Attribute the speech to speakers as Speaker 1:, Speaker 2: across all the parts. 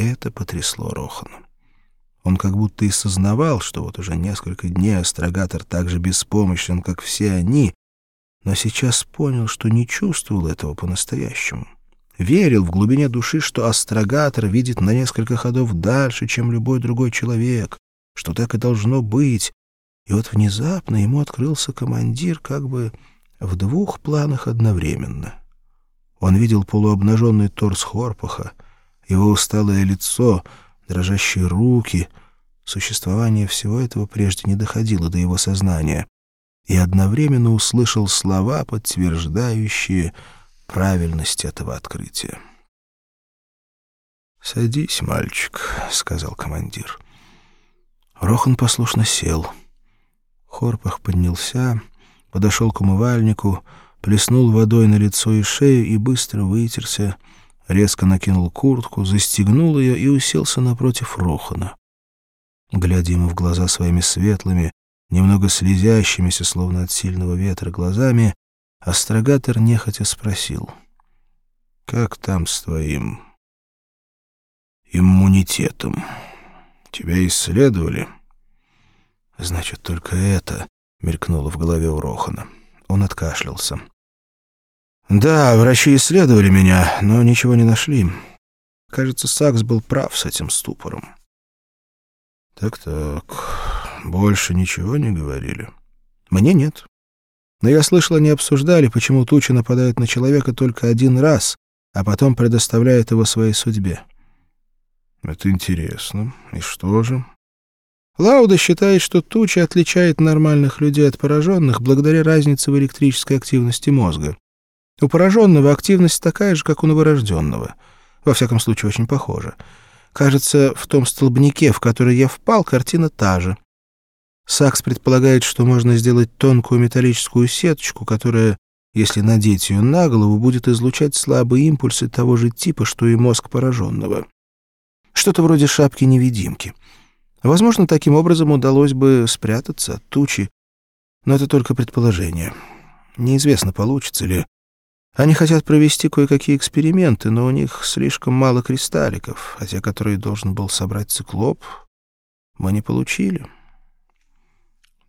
Speaker 1: Это потрясло Рохана. Он как будто и сознавал, что вот уже несколько дней астрогатор так же беспомощен, как все они, но сейчас понял, что не чувствовал этого по-настоящему. Верил в глубине души, что астрогатор видит на несколько ходов дальше, чем любой другой человек, что так и должно быть. И вот внезапно ему открылся командир как бы в двух планах одновременно. Он видел полуобнаженный торс Хорпаха, его усталое лицо, дрожащие руки. Существование всего этого прежде не доходило до его сознания и одновременно услышал слова, подтверждающие правильность этого открытия. «Садись, мальчик», — сказал командир. Рохан послушно сел. Хорпах поднялся, подошел к умывальнику, плеснул водой на лицо и шею и быстро вытерся, резко накинул куртку, застегнул ее и уселся напротив Рохана. Глядя ему в глаза своими светлыми, немного слезящимися, словно от сильного ветра, глазами, астрогатор нехотя спросил. «Как там с твоим иммунитетом? Тебя исследовали?» «Значит, только это...» — мелькнуло в голове у Рохана. Он откашлялся. «Да, врачи исследовали меня, но ничего не нашли. Кажется, Сакс был прав с этим ступором». «Так-так...» больше ничего не говорили? Мне нет. Но я слышал, они обсуждали, почему туча нападает на человека только один раз, а потом предоставляет его своей судьбе. Это интересно. И что же? Лауда считает, что туча отличает нормальных людей от пораженных благодаря разнице в электрической активности мозга. У пораженного активность такая же, как у новорожденного. Во всяком случае, очень похожа. Кажется, в том столбнике, в который я впал, картина та же. Сакс предполагает, что можно сделать тонкую металлическую сеточку, которая, если надеть ее на голову, будет излучать слабые импульсы того же типа, что и мозг пораженного. Что-то вроде шапки-невидимки. Возможно, таким образом удалось бы спрятаться от тучи, но это только предположение. Неизвестно, получится ли. Они хотят провести кое-какие эксперименты, но у них слишком мало кристалликов, а те, которые должен был собрать циклоп, мы не получили».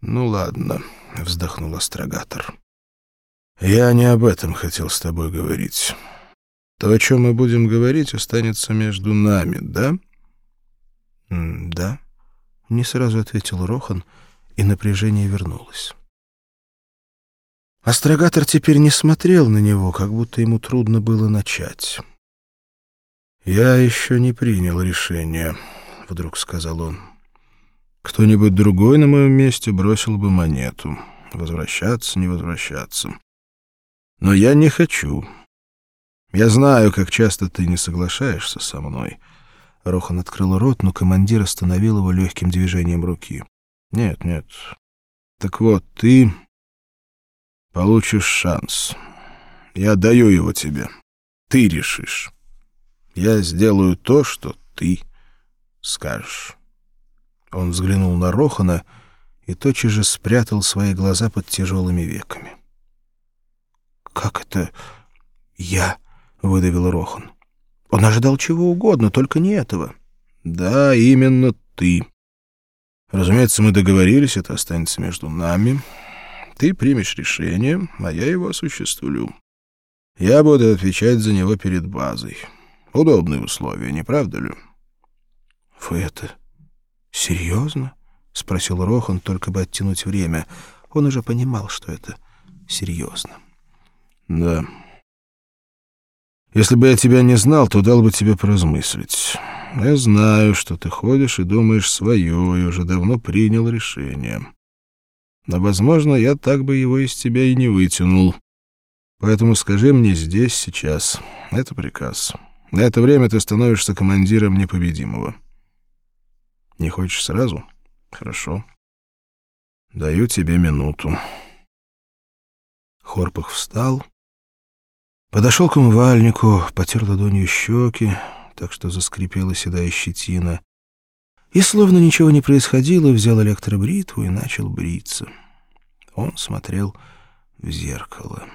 Speaker 1: «Ну ладно», — вздохнул астрогатор. «Я не об этом хотел с тобой говорить. То, о чем мы будем говорить, останется между нами, да?» «Да», — не сразу ответил Рохан, и напряжение вернулось. Астрогатор теперь не смотрел на него, как будто ему трудно было начать. «Я еще не принял решение», — вдруг сказал он. Кто-нибудь другой на моем месте бросил бы монету. Возвращаться, не возвращаться. Но я не хочу. Я знаю, как часто ты не соглашаешься со мной. Рохан открыл рот, но командир остановил его легким движением руки. Нет, нет. Так вот, ты получишь шанс. Я даю его тебе. Ты решишь. Я сделаю то, что ты скажешь. Он взглянул на Рохана и тотчас же спрятал свои глаза под тяжелыми веками. «Как это я?» — выдавил Рохан. «Он ожидал чего угодно, только не этого». «Да, именно ты. Разумеется, мы договорились, это останется между нами. Ты примешь решение, а я его осуществлю. Я буду отвечать за него перед базой. Удобные условия, не правда ли?» «Вы это «Серьезно?» — спросил Рохан, только бы оттянуть время. Он уже понимал, что это серьезно. «Да. Если бы я тебя не знал, то дал бы тебе поразмыслить. Я знаю, что ты ходишь и думаешь свое, и уже давно принял решение. Но, возможно, я так бы его из тебя и не вытянул. Поэтому скажи мне здесь, сейчас. Это приказ. На это время ты становишься командиром непобедимого». Не хочешь сразу? Хорошо. Даю тебе минуту. Хорпах встал, подошел к умывальнику, потер ладонью щеки, так что заскрипела седая щетина, и, словно ничего не происходило, взял электробритву и начал бриться. Он смотрел в зеркало.